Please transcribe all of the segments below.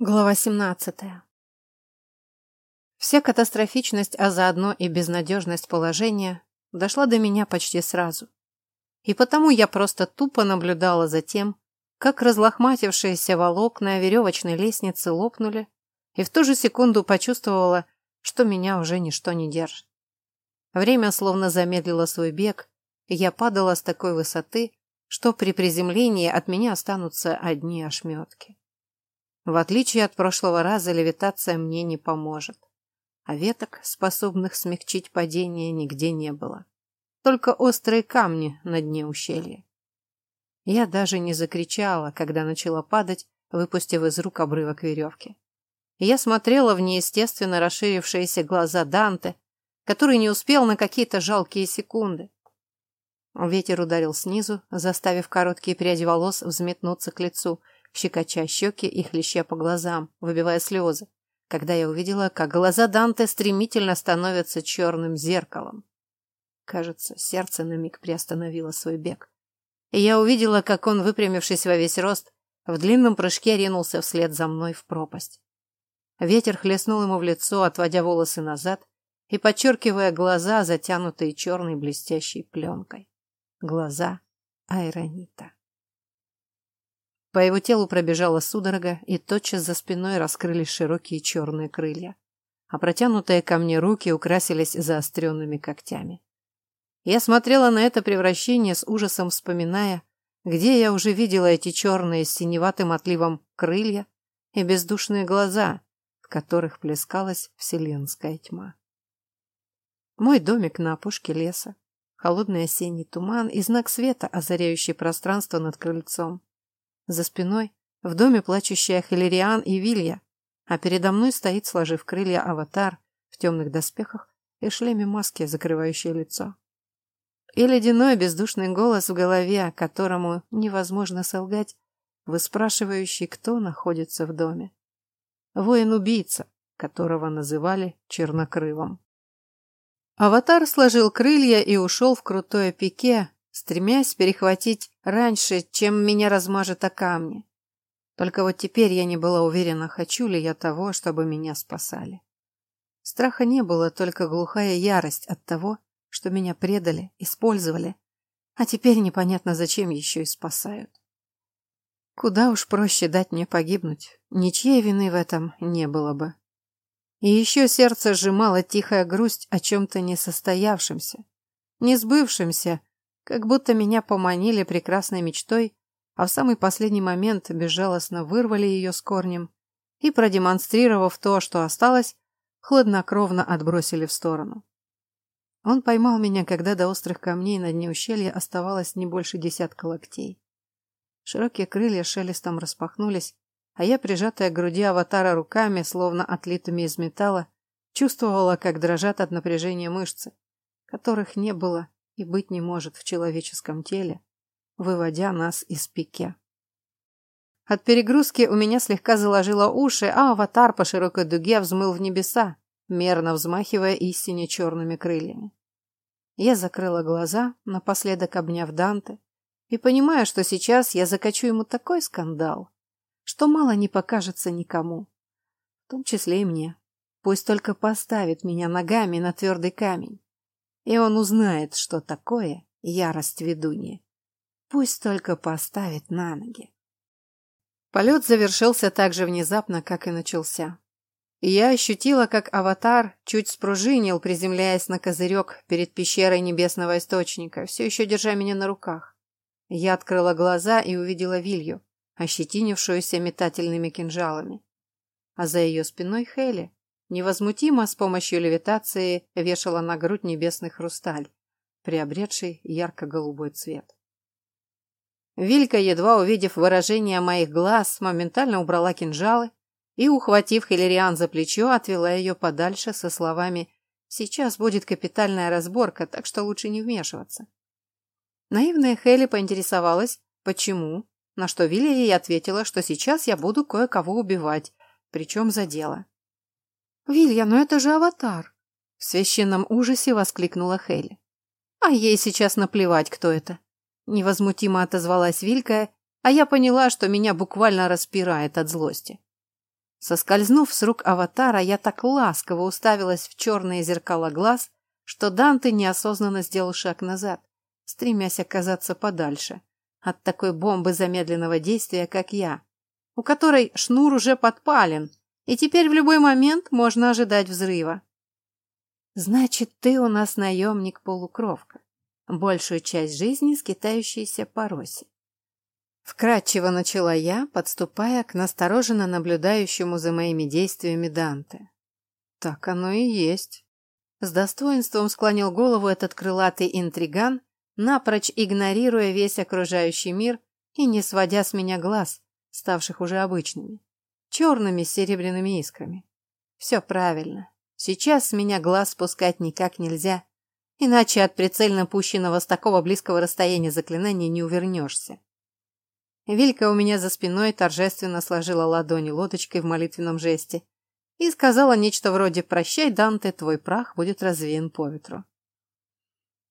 Глава 17. Вся катастрофичность, а заодно и безнадежность положения дошла до меня почти сразу. И потому я просто тупо наблюдала за тем, как разлохматившиеся волокна веревочной лестницы лопнули, и в ту же секунду почувствовала, что меня уже ничто не держит. Время словно замедлило свой бег, и я падала с такой высоты, что при приземлении от меня останутся одни ошметки. В отличие от прошлого раза, левитация мне не поможет. А веток, способных смягчить падение, нигде не было. Только острые камни на дне ущелья. Я даже не закричала, когда начала падать, выпустив из рук обрывок веревки. Я смотрела в неестественно расширившиеся глаза Данте, который не успел на какие-то жалкие секунды. Ветер ударил снизу, заставив короткие пряди волос взметнуться к лицу – щекоча щеки и хлеща по глазам, выбивая слезы, когда я увидела, как глаза Данте стремительно становятся черным зеркалом. Кажется, сердце на миг приостановило свой бег. И я увидела, как он, выпрямившись во весь рост, в длинном прыжке ринулся вслед за мной в пропасть. Ветер хлестнул ему в лицо, отводя волосы назад и подчеркивая глаза, затянутые черной блестящей пленкой. Глаза Айронита. По его телу пробежала судорога, и тотчас за спиной раскрылись широкие черные крылья, а протянутые ко мне руки украсились заостренными когтями. Я смотрела на это превращение с ужасом, вспоминая, где я уже видела эти черные с синеватым отливом крылья и бездушные глаза, в которых плескалась вселенская тьма. Мой домик на опушке леса, холодный осенний туман и знак света, озаряющий пространство над крыльцом. За спиной в доме плачущая Хиллериан и Вилья, а передо мной стоит, сложив крылья, аватар в темных доспехах и шлеме маски, закрывающей лицо. И ледяной бездушный голос в голове, которому невозможно солгать, выспрашивающий, кто находится в доме. Воин-убийца, которого называли Чернокрылом. Аватар сложил крылья и ушел в крутое пике, стремясь перехватить раньше, чем меня размажет о камни. Только вот теперь я не была уверена, хочу ли я того, чтобы меня спасали. Страха не было, только глухая ярость от того, что меня предали, использовали, а теперь непонятно, зачем еще и спасают. Куда уж проще дать мне погибнуть, ничьей вины в этом не было бы. И еще сердце сжимало тихая грусть о чем-то несостоявшемся, не сбывшемся, как будто меня поманили прекрасной мечтой, а в самый последний момент безжалостно вырвали ее с корнем и, продемонстрировав то, что осталось, хладнокровно отбросили в сторону. Он поймал меня, когда до острых камней на дне ущелья оставалось не больше десятка локтей. Широкие крылья шелестом распахнулись, а я, прижатая к груди аватара руками, словно отлитыми из металла, чувствовала, как дрожат от напряжения мышцы, которых не было и быть не может в человеческом теле, выводя нас из пике. От перегрузки у меня слегка заложило уши, а аватар по широкой дуге взмыл в небеса, мерно взмахивая истине черными крыльями. Я закрыла глаза, напоследок обняв Данте, и понимая, что сейчас я закачу ему такой скандал, что мало не покажется никому, в том числе и мне. Пусть только поставит меня ногами на твердый камень и он узнает, что такое ярость ведуньи. Пусть только поставит на ноги. Полет завершился так же внезапно, как и начался. Я ощутила, как аватар чуть спружинил, приземляясь на козырек перед пещерой небесного источника, все еще держа меня на руках. Я открыла глаза и увидела Вилью, ощетинившуюся метательными кинжалами. А за ее спиной Хейли, невозмутимо с помощью левитации вешала на грудь небесный хрусталь, приобретший ярко-голубой цвет. Вилька, едва увидев выражение моих глаз, моментально убрала кинжалы и, ухватив Хиллериан за плечо, отвела ее подальше со словами «Сейчас будет капитальная разборка, так что лучше не вмешиваться». Наивная Хелли поинтересовалась, почему, на что Вилли ей ответила, что сейчас я буду кое-кого убивать, причем за дело. «Вилья, ну это же аватар!» В священном ужасе воскликнула Хелли. «А ей сейчас наплевать, кто это!» Невозмутимо отозвалась Вилька, а я поняла, что меня буквально распирает от злости. Соскользнув с рук аватара, я так ласково уставилась в черные зеркала глаз, что Данте неосознанно сделал шаг назад, стремясь оказаться подальше от такой бомбы замедленного действия, как я, у которой шнур уже подпален, и теперь в любой момент можно ожидать взрыва. Значит, ты у нас наемник-полукровка, большую часть жизни скитающийся по росе. Вкратчиво начала я, подступая к настороженно наблюдающему за моими действиями Данте. Так оно и есть. С достоинством склонил голову этот крылатый интриган, напрочь игнорируя весь окружающий мир и не сводя с меня глаз, ставших уже обычными, черными серебряными искрами. Все правильно. Сейчас с меня глаз спускать никак нельзя, иначе от прицельно пущенного с такого близкого расстояния заклинания не увернешься. Вилька у меня за спиной торжественно сложила ладони лодочкой в молитвенном жесте и сказала нечто вроде «Прощай, Данте, твой прах будет развеян по ветру».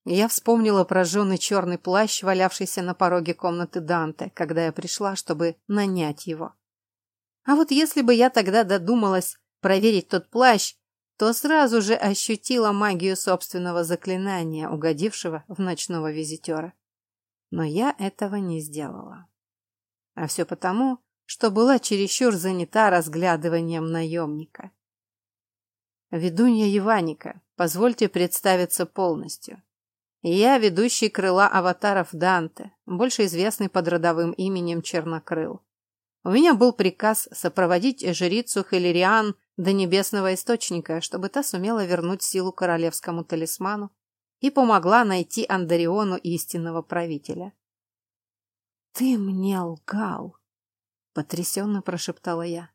Я вспомнила прожженный черный плащ, валявшийся на пороге комнаты Данте, когда я пришла, чтобы нанять его. А вот если бы я тогда додумалась проверить тот плащ, то сразу же ощутила магию собственного заклинания, угодившего в ночного визитера. Но я этого не сделала. А все потому, что была чересчур занята разглядыванием наемника. Ведунья Еваника, позвольте представиться полностью. Я ведущий крыла аватаров Данте, больше известный под родовым именем Чернокрыл. У меня был приказ сопроводить жрицу Хелериан до небесного источника, чтобы та сумела вернуть силу королевскому талисману и помогла найти Андариону истинного правителя. «Ты мне лгал!» — потрясенно прошептала я.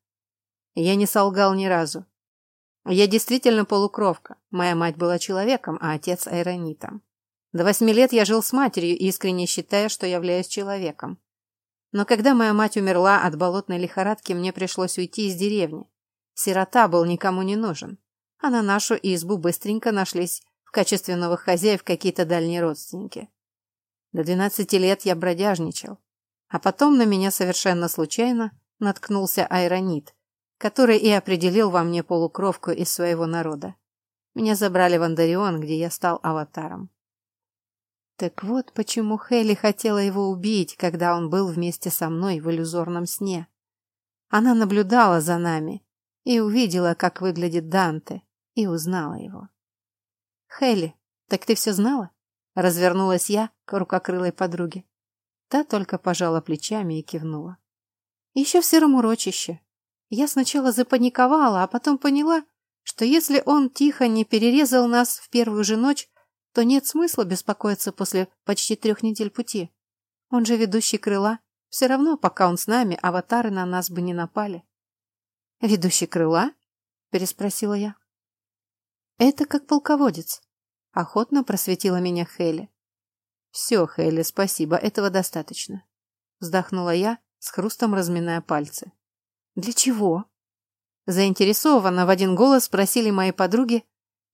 Я не солгал ни разу. Я действительно полукровка. Моя мать была человеком, а отец — айронитом. До восьми лет я жил с матерью, искренне считая, что являюсь человеком. Но когда моя мать умерла от болотной лихорадки, мне пришлось уйти из деревни. Сирота был никому не нужен. А на нашу избу быстренько нашлись в качестве новых хозяев какие-то дальние родственники. До двенадцати лет я бродяжничал. А потом на меня совершенно случайно наткнулся айронит, который и определил во мне полукровку из своего народа. Меня забрали в Андарион, где я стал аватаром. Так вот почему Хелли хотела его убить, когда он был вместе со мной в иллюзорном сне. Она наблюдала за нами и увидела, как выглядит Данте, и узнала его. «Хелли, так ты все знала?» Развернулась я к рукокрылой подруге. Та только пожала плечами и кивнула. Еще в сером урочище. Я сначала запаниковала, а потом поняла, что если он тихо не перерезал нас в первую же ночь, то нет смысла беспокоиться после почти трех недель пути. Он же ведущий крыла. Все равно, пока он с нами, аватары на нас бы не напали. «Ведущий крыла?» — переспросила я. «Это как полководец», — охотно просветила меня Хелли. «Все, Хейли, спасибо, этого достаточно», — вздохнула я, с хрустом разминая пальцы. «Для чего?» Заинтересованно в один голос спросили мои подруги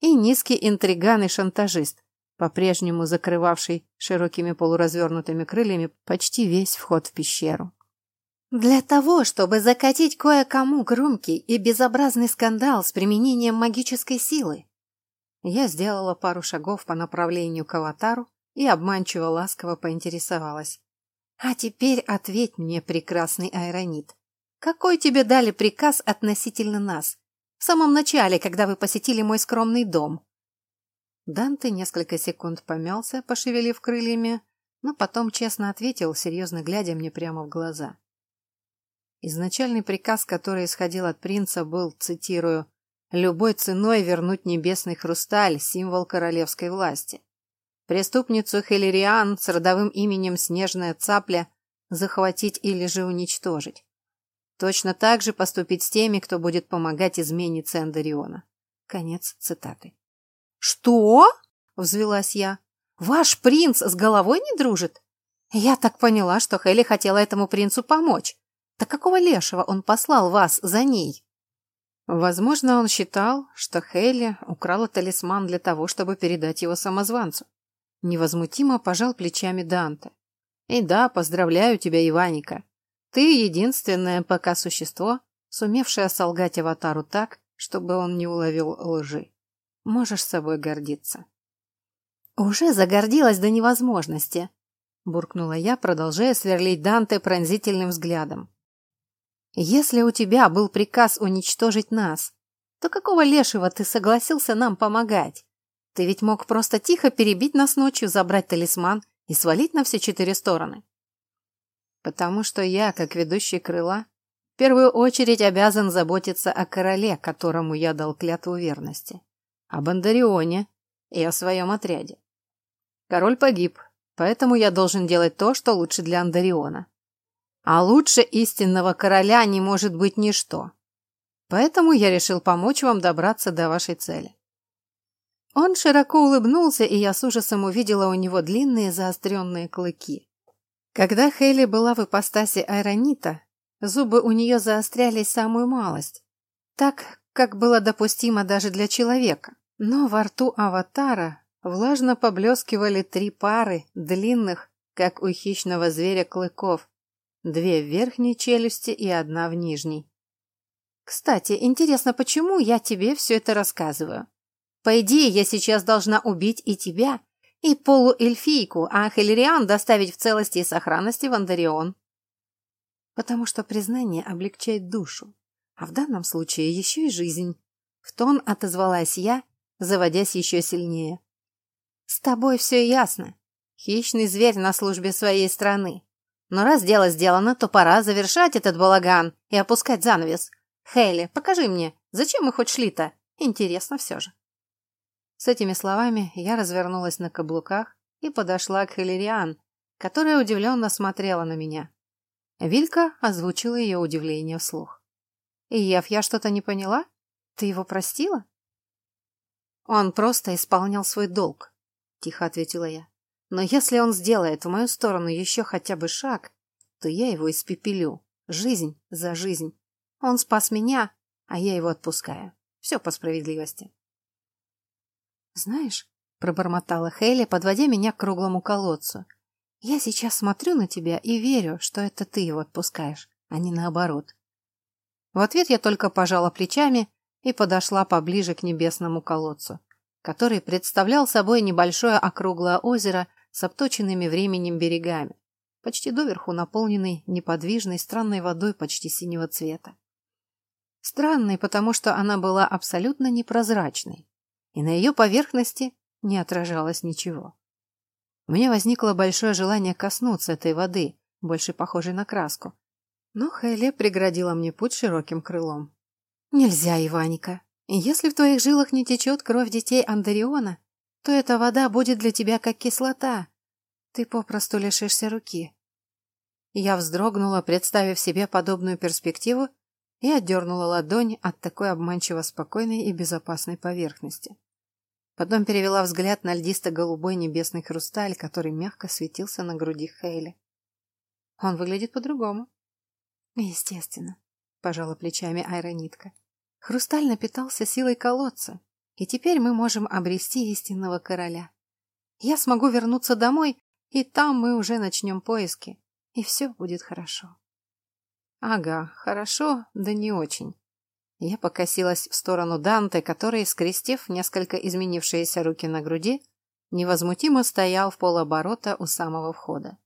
и низкий интриган и шантажист, по-прежнему закрывавший широкими полуразвернутыми крыльями почти весь вход в пещеру. «Для того, чтобы закатить кое-кому громкий и безобразный скандал с применением магической силы». Я сделала пару шагов по направлению к аватару, и обманчиво ласково поинтересовалась. «А теперь ответь мне, прекрасный Айронит. Какой тебе дали приказ относительно нас? В самом начале, когда вы посетили мой скромный дом?» Данте несколько секунд помялся, пошевелив крыльями, но потом честно ответил, серьезно глядя мне прямо в глаза. Изначальный приказ, который исходил от принца, был, цитирую, «любой ценой вернуть небесный хрусталь, символ королевской власти». Преступницу Хелериан с родовым именем Снежная Цапля захватить или же уничтожить. Точно так же поступить с теми, кто будет помогать изменнице Андариона. Конец цитаты. «Что?» — взвелась я. «Ваш принц с головой не дружит?» Я так поняла, что Хелли хотела этому принцу помочь. Так какого лешего он послал вас за ней? Возможно, он считал, что Хелли украла талисман для того, чтобы передать его самозванцу. Невозмутимо пожал плечами Данте. И да, поздравляю тебя, Иваника. Ты единственное пока существо, сумевшая солгать аватару так, чтобы он не уловил лжи. Можешь собой гордиться. «Уже загордилась до невозможности», — буркнула я, продолжая сверлить Данте пронзительным взглядом. «Если у тебя был приказ уничтожить нас, то какого лешего ты согласился нам помогать? Ты ведь мог просто тихо перебить нас ночью, забрать талисман и свалить на все четыре стороны». «Потому что я, как ведущий крыла, в первую очередь обязан заботиться о короле, которому я дал клятву верности, о Бандарионе и о своем отряде. Король погиб, поэтому я должен делать то, что лучше для Андариона. А лучше истинного короля не может быть ничто. Поэтому я решил помочь вам добраться до вашей цели. Он широко улыбнулся, и я с ужасом увидела у него длинные заостренные клыки. Когда Хейли была в ипостаси Айронита, зубы у нее заострялись самую малость, так, как было допустимо даже для человека. Но во рту аватара Влажно поблескивали три пары длинных, как у хищного зверя, клыков. Две в верхней челюсти и одна в нижней. Кстати, интересно, почему я тебе все это рассказываю? По идее, я сейчас должна убить и тебя, и полуэльфийку, а Хелериан доставить в целости и сохранности в Андарион. Потому что признание облегчает душу, а в данном случае еще и жизнь. В тон отозвалась я, заводясь еще сильнее. С тобой все ясно. Хищный зверь на службе своей страны. Но раз дело сделано, то пора завершать этот балаган и опускать занавес. Хейли, покажи мне, зачем мы хоть шли-то? Интересно все же. С этими словами я развернулась на каблуках и подошла к Хелериан, которая удивленно смотрела на меня. Вилька озвучила ее удивление вслух. «Ев, я что-то не поняла? Ты его простила?» Он просто исполнял свой долг тихо ответила я. Но если он сделает в мою сторону еще хотя бы шаг, то я его испепелю. Жизнь за жизнь. Он спас меня, а я его отпускаю. Все по справедливости. Знаешь, пробормотала Хейли, подводя меня к круглому колодцу. Я сейчас смотрю на тебя и верю, что это ты его отпускаешь, а не наоборот. В ответ я только пожала плечами и подошла поближе к небесному колодцу который представлял собой небольшое округлое озеро с обточенными временем берегами, почти доверху наполненный неподвижной странной водой почти синего цвета. Странной, потому что она была абсолютно непрозрачной, и на ее поверхности не отражалось ничего. У меня возникло большое желание коснуться этой воды, больше похожей на краску, но Хайле преградила мне путь широким крылом. «Нельзя, Иваника!» Если в твоих жилах не течет кровь детей Андариона, то эта вода будет для тебя как кислота. Ты попросту лишишься руки. Я вздрогнула, представив себе подобную перспективу, и отдернула ладонь от такой обманчиво спокойной и безопасной поверхности. Потом перевела взгляд на льдисто-голубой небесный хрусталь, который мягко светился на груди Хейли. Он выглядит по-другому. Естественно, пожала плечами Айронитка. Хрусталь напитался силой колодца, и теперь мы можем обрести истинного короля. Я смогу вернуться домой, и там мы уже начнем поиски, и все будет хорошо. Ага, хорошо, да не очень. Я покосилась в сторону Данте, который, скрестив несколько изменившиеся руки на груди, невозмутимо стоял в полоборота у самого входа.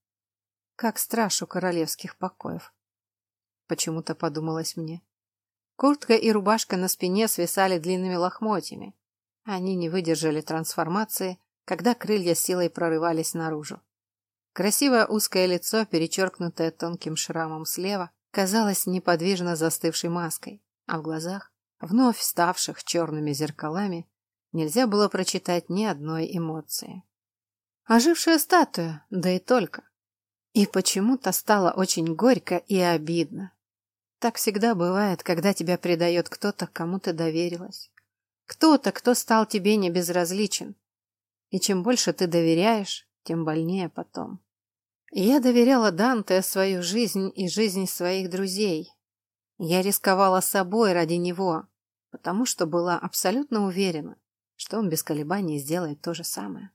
Как страж королевских покоев. Почему-то подумалось мне. Куртка и рубашка на спине свисали длинными лохмотьями. Они не выдержали трансформации, когда крылья силой прорывались наружу. Красивое узкое лицо, перечеркнутое тонким шрамом слева, казалось неподвижно застывшей маской, а в глазах, вновь ставших черными зеркалами, нельзя было прочитать ни одной эмоции. Ожившая статуя, да и только. И почему-то стало очень горько и обидно. Так всегда бывает, когда тебя предает кто-то, кому ты доверилась. Кто-то, кто стал тебе не безразличен. И чем больше ты доверяешь, тем больнее потом. Я доверяла Данте свою жизнь и жизнь своих друзей. Я рисковала собой ради него, потому что была абсолютно уверена, что он без колебаний сделает то же самое.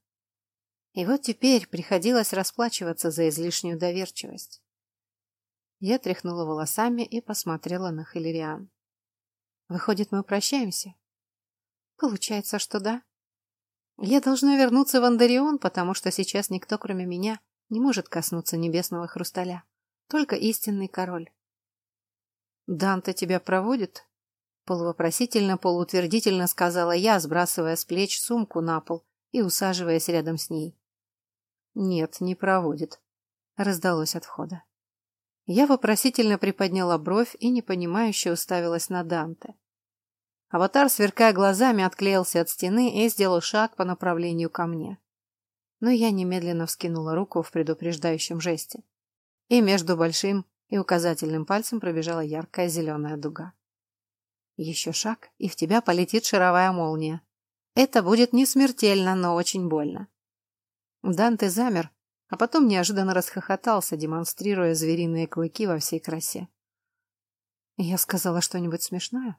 И вот теперь приходилось расплачиваться за излишнюю доверчивость. Я тряхнула волосами и посмотрела на Хиллериан. Выходит, мы прощаемся? Получается, что да. Я должна вернуться в Андарион, потому что сейчас никто, кроме меня, не может коснуться небесного хрусталя. Только истинный король. «Данте тебя проводит?» Полувопросительно, полуутвердительно сказала я, сбрасывая с плеч сумку на пол и усаживаясь рядом с ней. «Нет, не проводит», — раздалось от входа. Я вопросительно приподняла бровь и непонимающе уставилась на Данте. Аватар, сверкая глазами, отклеился от стены и сделал шаг по направлению ко мне. Но я немедленно вскинула руку в предупреждающем жесте. И между большим и указательным пальцем пробежала яркая зеленая дуга. Еще шаг, и в тебя полетит шаровая молния. Это будет не смертельно, но очень больно. Данте замер, а потом неожиданно расхохотался, демонстрируя звериные клыки во всей красе. Я сказала что-нибудь смешное?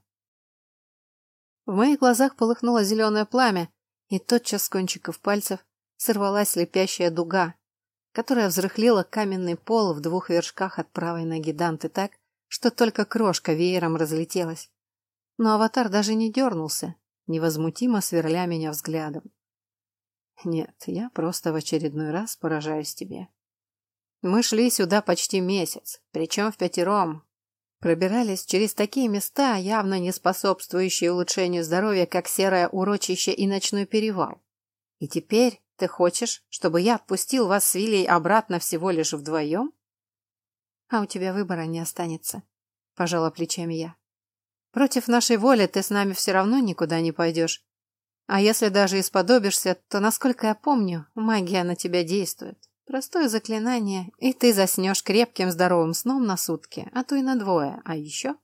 В моих глазах полыхнуло зеленое пламя, и тотчас с кончиков пальцев сорвалась лепящая дуга, которая взрыхлила каменный пол в двух вершках от правой ноги Данты так, что только крошка веером разлетелась. Но аватар даже не дернулся, невозмутимо сверля меня взглядом. Нет, я просто в очередной раз поражаюсь тебе. Мы шли сюда почти месяц, причем в пятером, Пробирались через такие места, явно не способствующие улучшению здоровья, как серое урочище и ночной перевал. И теперь ты хочешь, чтобы я отпустил вас с Вилей обратно всего лишь вдвоем? А у тебя выбора не останется, пожала плечами я. Против нашей воли ты с нами все равно никуда не пойдешь. А если даже исподобишься, то, насколько я помню, магия на тебя действует. Простое заклинание, и ты заснешь крепким здоровым сном на сутки, а то и на двое. А еще...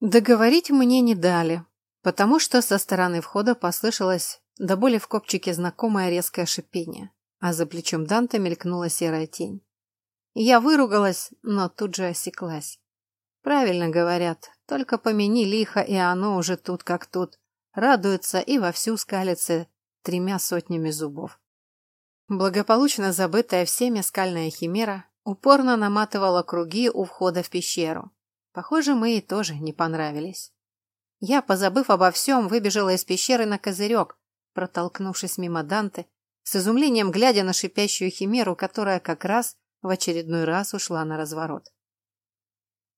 Договорить мне не дали, потому что со стороны входа послышалось до боли в копчике знакомое резкое шипение, а за плечом Данте мелькнула серая тень. Я выругалась, но тут же осеклась. Правильно говорят, только помяни лихо, и оно уже тут как тут, радуется и вовсю скалится тремя сотнями зубов. Благополучно забытая всеми скальная химера упорно наматывала круги у входа в пещеру. Похоже, мы ей тоже не понравились. Я, позабыв обо всем, выбежала из пещеры на козырек, протолкнувшись мимо Данте, с изумлением глядя на шипящую химеру, которая как раз в очередной раз ушла на разворот.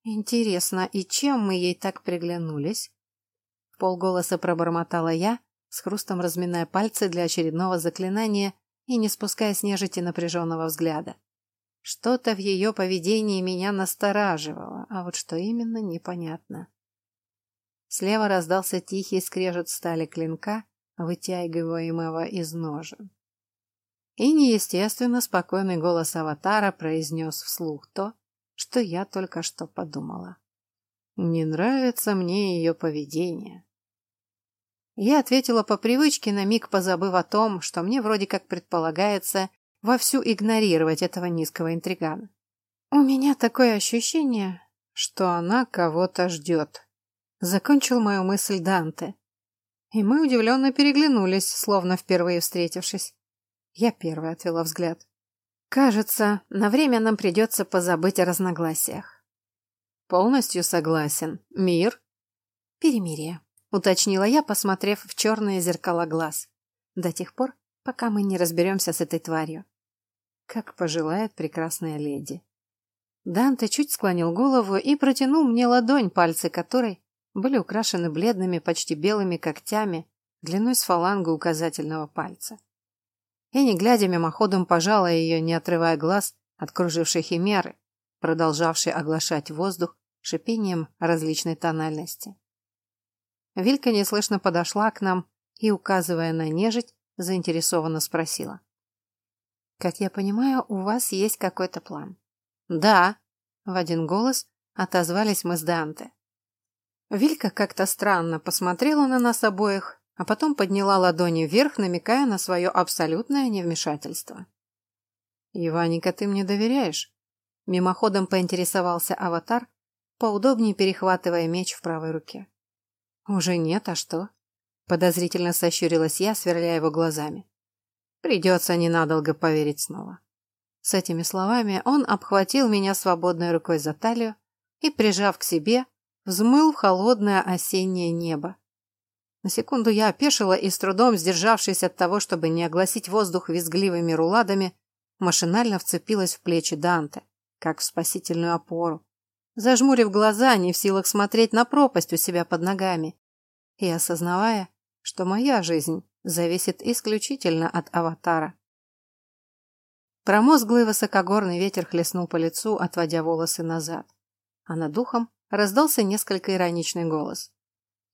«Интересно, и чем мы ей так приглянулись?» В полголоса пробормотала я, с хрустом разминая пальцы для очередного заклинания и не спуская с нежити напряженного взгляда. Что-то в ее поведении меня настораживало, а вот что именно, непонятно. Слева раздался тихий скрежет стали клинка, вытягиваемого из ножен. И неестественно спокойный голос аватара произнес вслух то, что я только что подумала. Не нравится мне ее поведение. Я ответила по привычке, на миг позабыв о том, что мне вроде как предполагается вовсю игнорировать этого низкого интригана. У меня такое ощущение, что она кого-то ждет. Закончил мою мысль Данте. И мы удивленно переглянулись, словно впервые встретившись. Я первая отвела взгляд. Кажется, на время нам придется позабыть о разногласиях. Полностью согласен. Мир? Перемирие уточнила я, посмотрев в черные зеркала глаз. До тех пор, пока мы не разберемся с этой тварью. Как пожелает прекрасная леди. Данте чуть склонил голову и протянул мне ладонь, пальцы которой были украшены бледными, почти белыми когтями длиной с фалангу указательного пальца. Я, не глядя мимоходом, пожала ее, не отрывая глаз от кружившей химеры, продолжавшей оглашать воздух шипением различной тональности. Вилька неслышно подошла к нам и, указывая на нежить, заинтересованно спросила. «Как я понимаю, у вас есть какой-то план?» «Да», — в один голос отозвались мы с Данте. Вилька как-то странно посмотрела на нас обоих, а потом подняла ладони вверх, намекая на свое абсолютное невмешательство. «Иваника, ты мне доверяешь?» Мимоходом поинтересовался аватар, поудобнее перехватывая меч в правой руке. «Уже нет, а что?» Подозрительно сощурилась я, сверляя его глазами. «Придется ненадолго поверить снова». С этими словами он обхватил меня свободной рукой за талию и, прижав к себе, взмыл в холодное осеннее небо. На секунду я опешила и, с трудом сдержавшись от того, чтобы не огласить воздух визгливыми руладами, машинально вцепилась в плечи Данте, как в спасительную опору, зажмурив глаза, не в силах смотреть на пропасть у себя под ногами, и осознавая, что моя жизнь зависит исключительно от аватара. Промозглый высокогорный ветер хлестнул по лицу, отводя волосы назад. А над духом раздался несколько ироничный голос.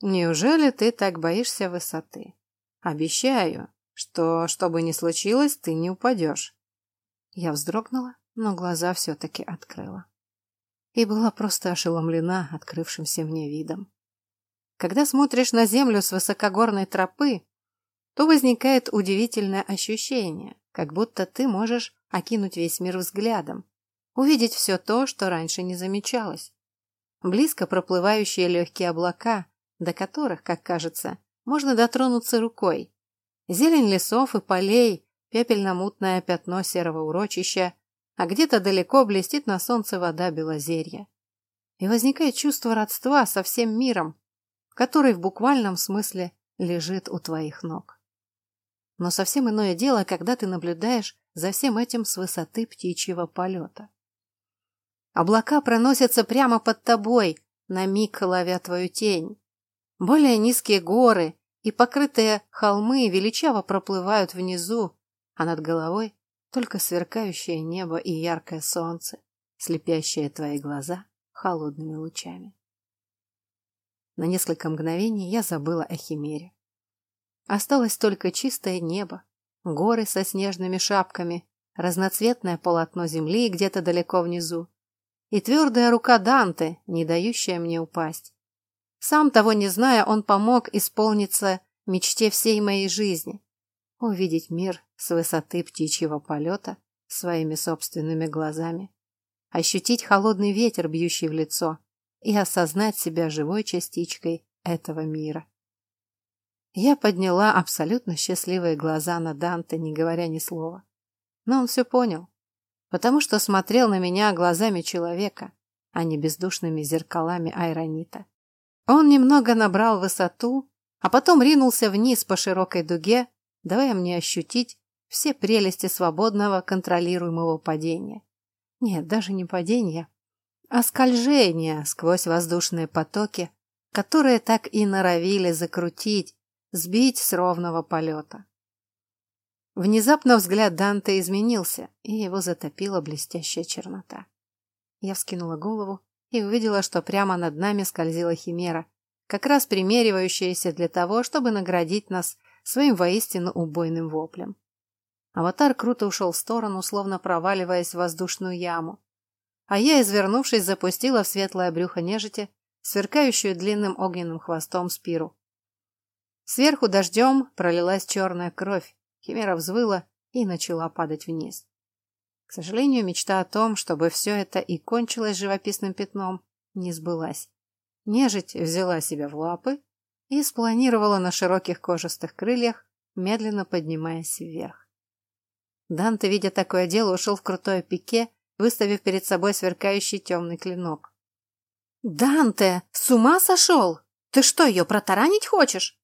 «Неужели ты так боишься высоты? Обещаю, что, что бы ни случилось, ты не упадешь». Я вздрогнула, но глаза все-таки открыла. И была просто ошеломлена открывшимся мне видом. Когда смотришь на землю с высокогорной тропы, то возникает удивительное ощущение, как будто ты можешь окинуть весь мир взглядом, увидеть все то, что раньше не замечалось. Близко проплывающие легкие облака, до которых, как кажется, можно дотронуться рукой. Зелень лесов и полей, пепельно-мутное пятно серого урочища, а где-то далеко блестит на солнце вода белозерья. И возникает чувство родства со всем миром, который в буквальном смысле лежит у твоих ног. Но совсем иное дело, когда ты наблюдаешь за всем этим с высоты птичьего полета. Облака проносятся прямо под тобой, на миг ловя твою тень. Более низкие горы и покрытые холмы величаво проплывают внизу, а над головой только сверкающее небо и яркое солнце, слепящее твои глаза холодными лучами. На несколько мгновений я забыла о химере. Осталось только чистое небо, горы со снежными шапками, разноцветное полотно земли где-то далеко внизу и твердая рука Данте, не дающая мне упасть. Сам того не зная, он помог исполниться мечте всей моей жизни — увидеть мир с высоты птичьего полета своими собственными глазами, ощутить холодный ветер, бьющий в лицо, и осознать себя живой частичкой этого мира. Я подняла абсолютно счастливые глаза на Данте, не говоря ни слова. Но он все понял, потому что смотрел на меня глазами человека, а не бездушными зеркалами айронита. Он немного набрал высоту, а потом ринулся вниз по широкой дуге, давая мне ощутить все прелести свободного контролируемого падения. Нет, даже не падения, а скольжения сквозь воздушные потоки, которые так и норовили закрутить, сбить с ровного полета. Внезапно взгляд Данте изменился, и его затопила блестящая чернота. Я вскинула голову и увидела, что прямо над нами скользила химера, как раз примеривающаяся для того, чтобы наградить нас своим воистину убойным воплем. Аватар круто ушел в сторону, словно проваливаясь в воздушную яму, а я, извернувшись, запустила в светлое брюхо нежити, сверкающую длинным огненным хвостом спиру. Сверху дождем пролилась черная кровь, химера взвыла и начала падать вниз. К сожалению, мечта о том, чтобы все это и кончилось живописным пятном, не сбылась. Нежить взяла себя в лапы и спланировала на широких кожистых крыльях, медленно поднимаясь вверх. Данте, видя такое дело, ушел в крутое пике, выставив перед собой сверкающий темный клинок. «Данте, с ума сошел? Ты что, ее протаранить хочешь?»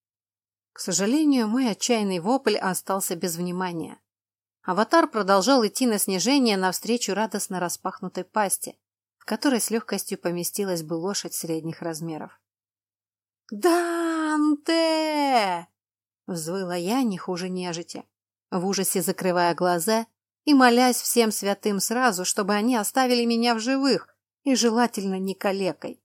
К сожалению, мой отчаянный вопль остался без внимания. Аватар продолжал идти на снижение навстречу радостно распахнутой пасти, в которой с легкостью поместилась бы лошадь средних размеров. «Данте!» — взвыла я не хуже нежити, в ужасе закрывая глаза и молясь всем святым сразу, чтобы они оставили меня в живых и желательно не калекой.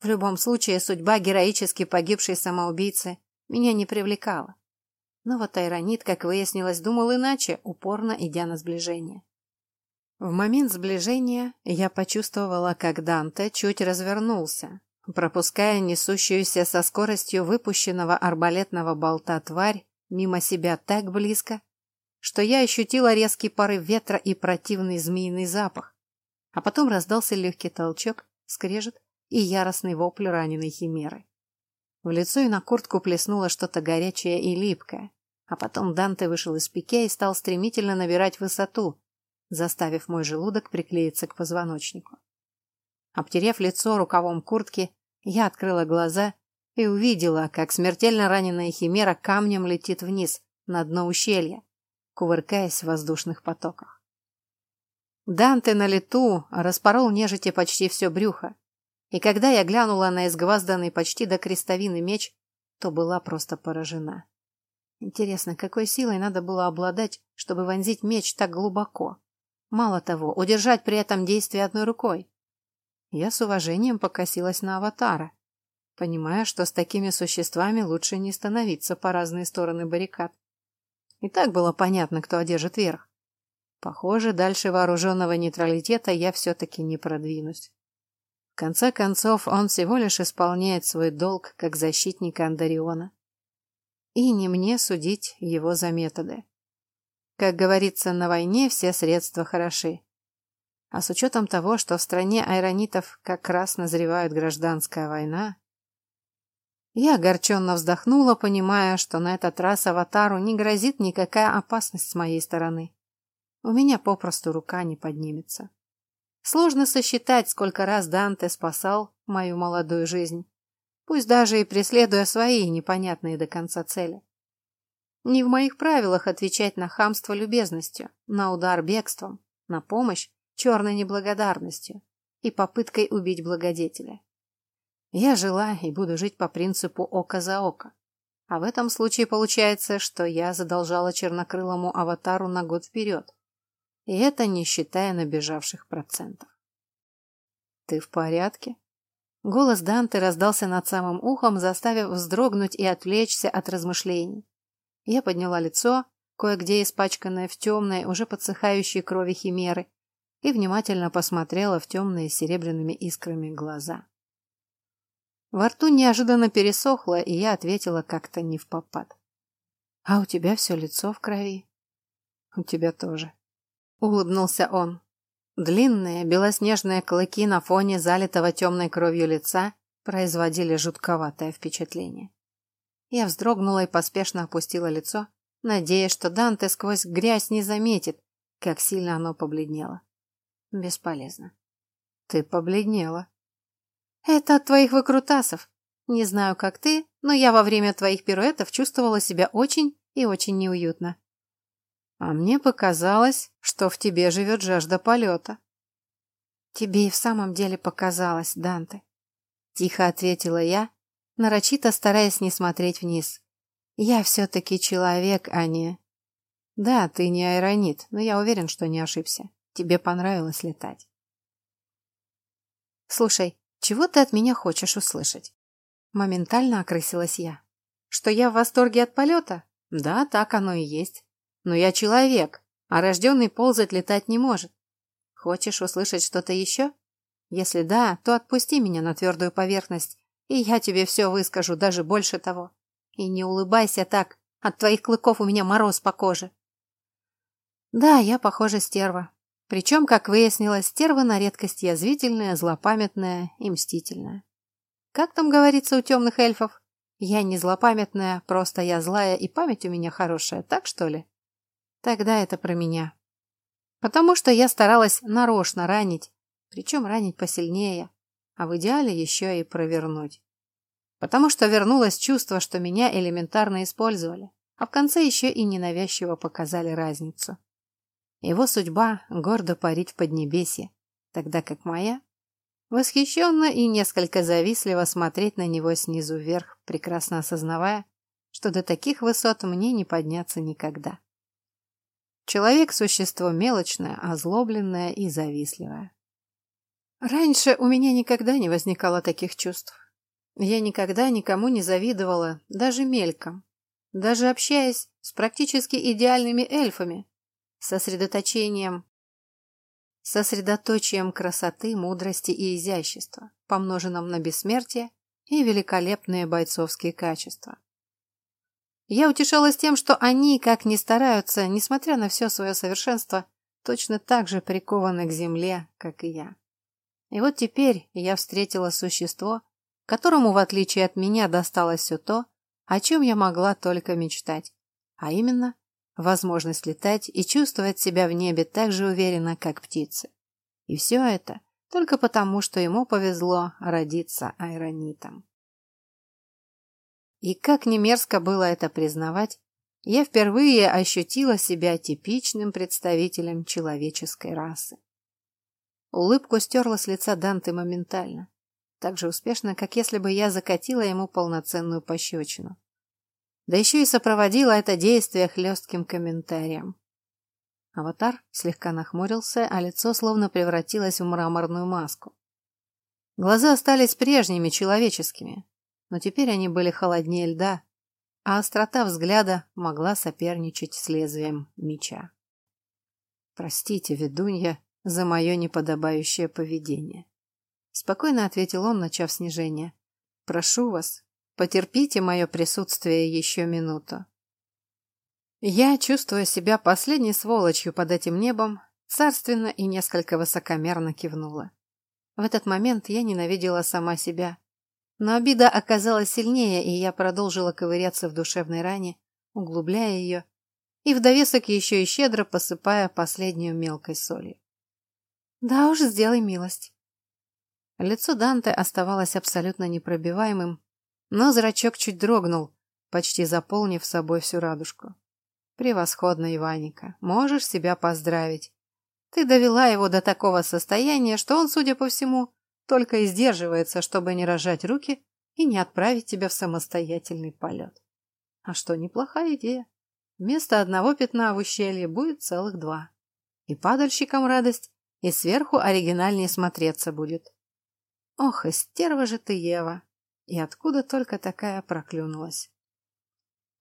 В любом случае, судьба героически погибшей самоубийцы меня не привлекала. Но вот Айронит, как выяснилось, думал иначе, упорно идя на сближение. В момент сближения я почувствовала, как Данте чуть развернулся, пропуская несущуюся со скоростью выпущенного арбалетного болта тварь мимо себя так близко, что я ощутила резкий порыв ветра и противный змеиный запах, а потом раздался легкий толчок, скрежет и яростный вопль раненой химеры. В лицо и на куртку плеснуло что-то горячее и липкое. А потом Данте вышел из пике и стал стремительно набирать высоту, заставив мой желудок приклеиться к позвоночнику. Обтерев лицо рукавом куртки, я открыла глаза и увидела, как смертельно раненая химера камнем летит вниз, на дно ущелья, кувыркаясь в воздушных потоках. Данте на лету распорол нежити почти все брюхо, и когда я глянула на изгвазданный почти до крестовины меч, то была просто поражена. Интересно, какой силой надо было обладать, чтобы вонзить меч так глубоко? Мало того, удержать при этом действие одной рукой. Я с уважением покосилась на аватара, понимая, что с такими существами лучше не становиться по разные стороны баррикад. И так было понятно, кто одержит верх. Похоже, дальше вооруженного нейтралитета я все-таки не продвинусь. В конце концов, он всего лишь исполняет свой долг как защитник Андариона. И не мне судить его за методы. Как говорится, на войне все средства хороши. А с учетом того, что в стране айронитов как раз назревает гражданская война, я огорченно вздохнула, понимая, что на этот раз аватару не грозит никакая опасность с моей стороны. У меня попросту рука не поднимется. Сложно сосчитать, сколько раз Данте спасал мою молодую жизнь, пусть даже и преследуя свои непонятные до конца цели. Не в моих правилах отвечать на хамство любезностью, на удар бегством, на помощь черной неблагодарностью и попыткой убить благодетеля. Я жила и буду жить по принципу око за око. А в этом случае получается, что я задолжала чернокрылому аватару на год вперед. И это не считая набежавших процентов. «Ты в порядке?» Голос Данте раздался над самым ухом, заставив вздрогнуть и отвлечься от размышлений. Я подняла лицо, кое-где испачканное в темной, уже подсыхающей крови химеры, и внимательно посмотрела в темные серебряными искрами глаза. Во рту неожиданно пересохло, и я ответила как-то не в попад. «А у тебя все лицо в крови?» «У тебя тоже», — улыбнулся он. Длинные белоснежные клыки на фоне залитого темной кровью лица производили жутковатое впечатление. Я вздрогнула и поспешно опустила лицо, надеясь, что Данте сквозь грязь не заметит, как сильно оно побледнело. Бесполезно. «Ты побледнела», это от твоих выкрутасов. Не знаю, как ты, но я во время твоих пируэтов чувствовала себя очень и очень неуютно. А мне показалось, что в тебе живет жажда полета. Тебе и в самом деле показалось, Данте. Тихо ответила я, нарочито стараясь не смотреть вниз. Я все-таки человек, а не... Да, ты не аэронит, но я уверен, что не ошибся. Тебе понравилось летать. Слушай, чего ты от меня хочешь услышать? Моментально окрысилась я. Что я в восторге от полета? Да, так оно и есть. Но я человек, а рожденный ползать летать не может. Хочешь услышать что-то еще? Если да, то отпусти меня на твердую поверхность, и я тебе все выскажу, даже больше того. И не улыбайся так, от твоих клыков у меня мороз по коже. Да, я, похоже, стерва, причем, как выяснилось, стерва на редкость язвительная, злопамятная и мстительная. Как там говорится у темных эльфов? Я не злопамятная, просто я злая, и память у меня хорошая, так что ли? Тогда это про меня. Потому что я старалась нарочно ранить, причем ранить посильнее, а в идеале еще и провернуть. Потому что вернулось чувство, что меня элементарно использовали, а в конце еще и ненавязчиво показали разницу. Его судьба — гордо парить в Поднебесье, тогда как моя — восхищенно и несколько завистливо смотреть на него снизу вверх, прекрасно осознавая, что до таких высот мне не подняться никогда. Человек — существо мелочное, озлобленное и завистливое. Раньше у меня никогда не возникало таких чувств. Я никогда никому не завидовала, даже мельком. Даже общаясь с практически идеальными эльфами, сосредоточением сосредоточием красоты, мудрости и изящества, помноженном на бессмертие и великолепные бойцовские качества. Я утешалась тем, что они, как ни стараются, несмотря на все свое совершенство, точно так же прикованы к земле, как и я. И вот теперь я встретила существо, которому, в отличие от меня, досталось все то, о чем я могла только мечтать, а именно возможность летать и чувствовать себя в небе так же уверенно, как птицы. И все это только потому, что ему повезло родиться айронитом. И как не мерзко было это признавать, я впервые ощутила себя типичным представителем человеческой расы. Улыбку стерла с лица Данте моментально, так же успешно, как если бы я закатила ему полноценную пощечину. Да еще и сопроводила это действие хлестким комментарием. Аватар слегка нахмурился, а лицо словно превратилось в мраморную маску. Глаза остались прежними, человеческими, но теперь они были холоднее льда, а острота взгляда могла соперничать с лезвием меча. «Простите, ведунья, за мое неподобающее поведение», — спокойно ответил он, начав снижение. «Прошу вас, потерпите мое присутствие еще минуту». Я, чувствуя себя последней сволочью под этим небом, царственно и несколько высокомерно кивнула. В этот момент я ненавидела сама себя, но обида оказалась сильнее, и я продолжила ковыряться в душевной ране, углубляя ее, и в довесок еще и щедро посыпая последнюю мелкой солью. «Да уж, сделай милость». Лицо Данте оставалось абсолютно непробиваемым, но зрачок чуть дрогнул, почти заполнив собой всю радужку. «Превосходно, Иваника, можешь себя поздравить. Ты довела его до такого состояния, что он, судя по всему, только и сдерживается, чтобы не рожать руки и не отправить тебя в самостоятельный полет. А что, неплохая идея. Вместо одного пятна в ущелье будет целых два. И падальщикам радость, и сверху оригинальнее смотреться будет. Ох, и стерва же ты, Ева! И откуда только такая проклюнулась?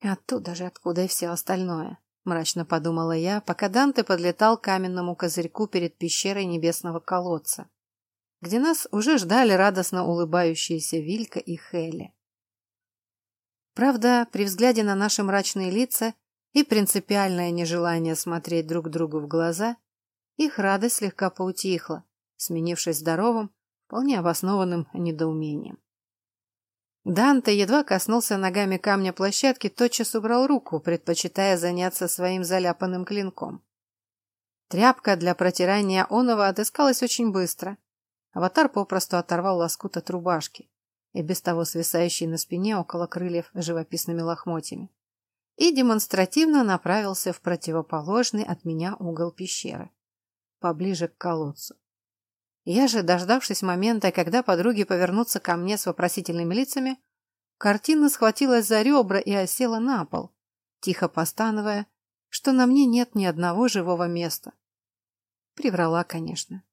Оттуда же, откуда и все остальное, мрачно подумала я, пока Данте подлетал к каменному козырьку перед пещерой небесного колодца где нас уже ждали радостно улыбающиеся Вилька и Хелли. Правда, при взгляде на наши мрачные лица и принципиальное нежелание смотреть друг другу в глаза, их радость слегка поутихла, сменившись здоровым, вполне обоснованным недоумением. Данте едва коснулся ногами камня площадки, тотчас убрал руку, предпочитая заняться своим заляпанным клинком. Тряпка для протирания оного отыскалась очень быстро, Аватар попросту оторвал лоскут от рубашки и без того свисающий на спине около крыльев живописными лохмотьями и демонстративно направился в противоположный от меня угол пещеры, поближе к колодцу. Я же, дождавшись момента, когда подруги повернутся ко мне с вопросительными лицами, картина схватилась за ребра и осела на пол, тихо постановая, что на мне нет ни одного живого места. Приврала, конечно.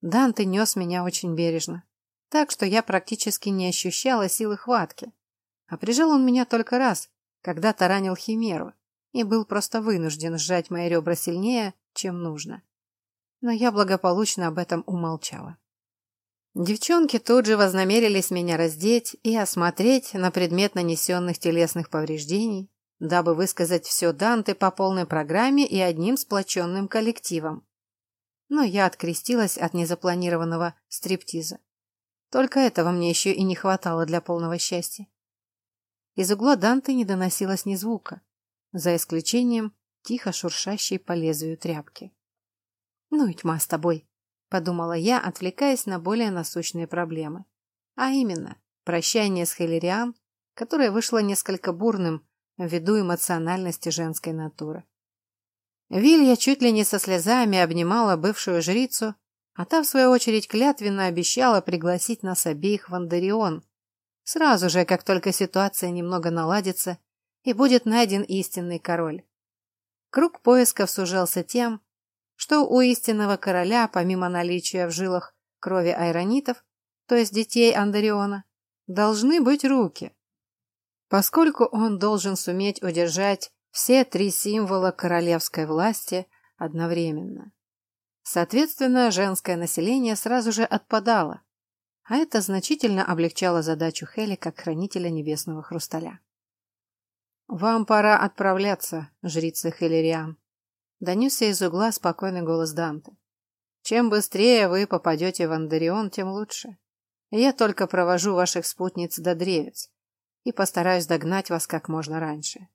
Данте нес меня очень бережно, так что я практически не ощущала силы хватки. А прижал он меня только раз, когда таранил Химеру, и был просто вынужден сжать мои ребра сильнее, чем нужно. Но я благополучно об этом умолчала. Девчонки тут же вознамерились меня раздеть и осмотреть на предмет нанесенных телесных повреждений, дабы высказать все Данте по полной программе и одним сплоченным коллективом но я открестилась от незапланированного стриптиза. Только этого мне еще и не хватало для полного счастья. Из угла Данте не доносилось ни звука, за исключением тихо шуршащей по лезвию тряпки. «Ну и тьма с тобой», — подумала я, отвлекаясь на более насущные проблемы. А именно, прощание с Хелериан, которое вышло несколько бурным ввиду эмоциональности женской натуры. Вилья чуть ли не со слезами обнимала бывшую жрицу, а та, в свою очередь, клятвенно обещала пригласить нас обеих в Андарион. Сразу же, как только ситуация немного наладится и будет найден истинный король. Круг поисков сужался тем, что у истинного короля, помимо наличия в жилах крови айронитов, то есть детей Андариона, должны быть руки. Поскольку он должен суметь удержать все три символа королевской власти одновременно. Соответственно, женское население сразу же отпадало, а это значительно облегчало задачу Хели как хранителя небесного хрусталя. «Вам пора отправляться, жрица Хелериан», — донесся из угла спокойный голос Данте. «Чем быстрее вы попадете в Андарион, тем лучше. Я только провожу ваших спутниц до древец и постараюсь догнать вас как можно раньше.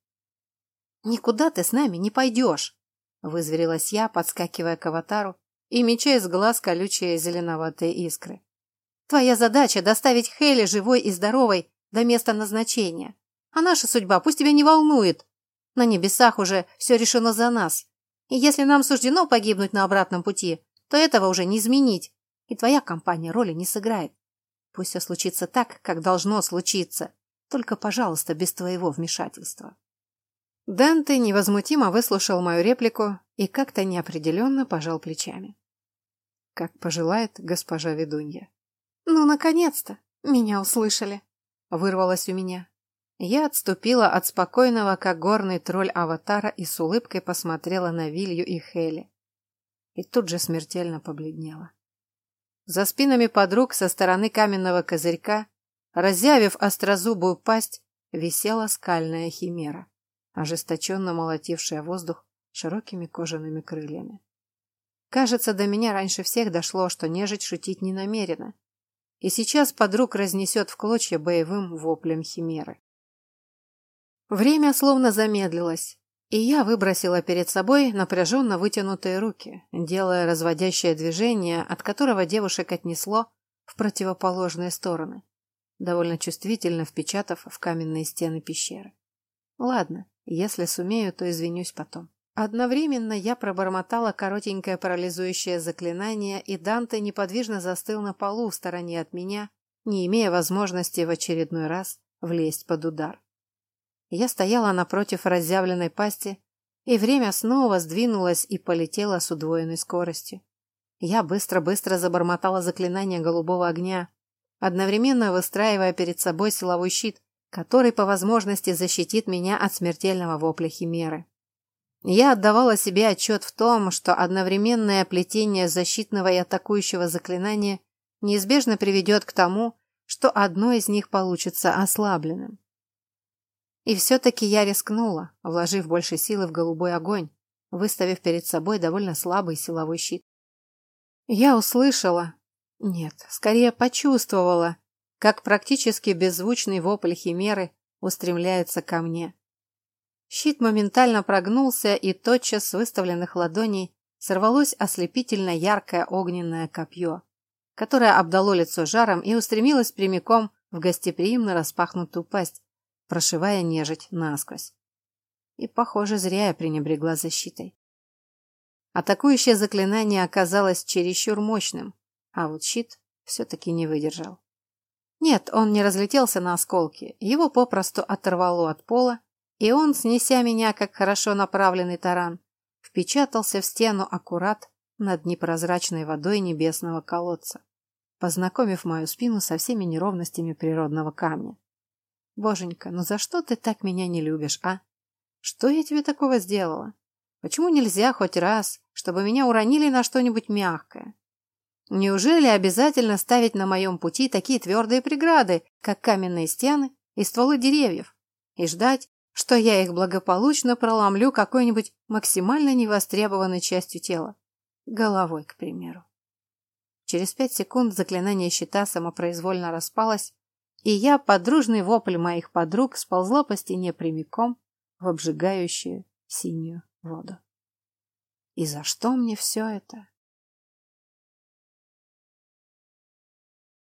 «Никуда ты с нами не пойдешь!» — вызверилась я, подскакивая к аватару и меча из глаз колючие зеленоватые искры. «Твоя задача — доставить Хейли живой и здоровой до места назначения. А наша судьба пусть тебя не волнует. На небесах уже все решено за нас. И если нам суждено погибнуть на обратном пути, то этого уже не изменить, и твоя компания роли не сыграет. Пусть все случится так, как должно случиться, только, пожалуйста, без твоего вмешательства. Данте невозмутимо выслушал мою реплику и как-то неопределенно пожал плечами. Как пожелает госпожа ведунья. «Ну, наконец-то! Меня услышали!» Вырвалось у меня. Я отступила от спокойного, как горный тролль аватара, и с улыбкой посмотрела на Вилью и Хели. И тут же смертельно побледнела. За спинами подруг со стороны каменного козырька, разъявив острозубую пасть, висела скальная химера, ожесточенно молотившая воздух широкими кожаными крыльями. Кажется, до меня раньше всех дошло, что нежить шутить не намерена, и сейчас подруг разнесет в клочья боевым воплем химеры. Время словно замедлилось, и я выбросила перед собой напряженно вытянутые руки, делая разводящее движение, от которого девушек отнесло в противоположные стороны, довольно чувствительно впечатав в каменные стены пещеры. Ладно, если сумею, то извинюсь потом. Одновременно я пробормотала коротенькое парализующее заклинание, и Данте неподвижно застыл на полу в стороне от меня, не имея возможности в очередной раз влезть под удар. Я стояла напротив разъявленной пасти, и время снова сдвинулось и полетело с удвоенной скоростью. Я быстро-быстро забормотала заклинание голубого огня, одновременно выстраивая перед собой силовой щит, который по возможности защитит меня от смертельного вопля химеры. Я отдавала себе отчет в том, что одновременное плетение защитного и атакующего заклинания неизбежно приведет к тому, что одно из них получится ослабленным. И все-таки я рискнула, вложив больше силы в голубой огонь, выставив перед собой довольно слабый силовой щит. Я услышала, нет, скорее почувствовала, как практически беззвучный вопль химеры устремляется ко мне. Щит моментально прогнулся, и тотчас с выставленных ладоней сорвалось ослепительно яркое огненное копье, которое обдало лицо жаром и устремилось прямиком в гостеприимно распахнутую пасть, прошивая нежить насквозь. И, похоже, зря я пренебрегла защитой. Атакующее заклинание оказалось чересчур мощным, а вот щит все-таки не выдержал. Нет, он не разлетелся на осколки, его попросту оторвало от пола, и он, снеся меня, как хорошо направленный таран, впечатался в стену аккурат над непрозрачной водой небесного колодца, познакомив мою спину со всеми неровностями природного камня. Боженька, ну за что ты так меня не любишь, а? Что я тебе такого сделала? Почему нельзя хоть раз, чтобы меня уронили на что-нибудь мягкое? Неужели обязательно ставить на моем пути такие твердые преграды, как каменные стены и стволы деревьев, и ждать, что я их благополучно проломлю какой-нибудь максимально невостребованной частью тела? Головой, к примеру. Через пять секунд заклинание щита самопроизвольно распалось, и я, подружный вопль моих подруг, сползла по стене прямиком в обжигающую синюю воду. И за что мне все это?